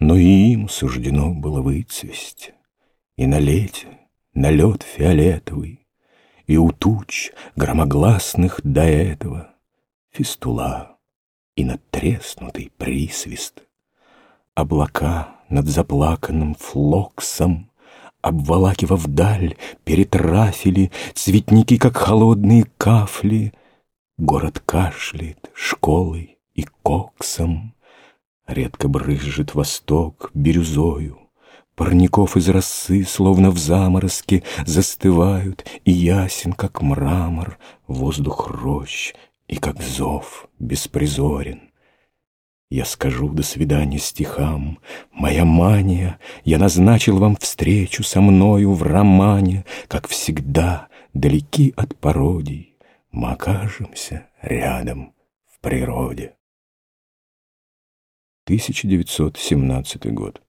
Но и им суждено было выцвесть, И на лете налет фиолетовый, И у туч громогласных до этого Фистула и надтреснутый присвист. Облака над заплаканным флоксом, Обволакивав даль, перетрафили Цветники, как холодные кафли. Город кашляет школой и коксом, Редко брызжет восток бирюзою, Парников из росы, словно в заморозке, Застывают, и ясен, как мрамор, Воздух рощ, и как зов беспризорен. Я скажу до свидания стихам, Моя мания, я назначил вам встречу Со мною в романе, Как всегда, далеки от пародий, Мы окажемся рядом в природе. 1917 год.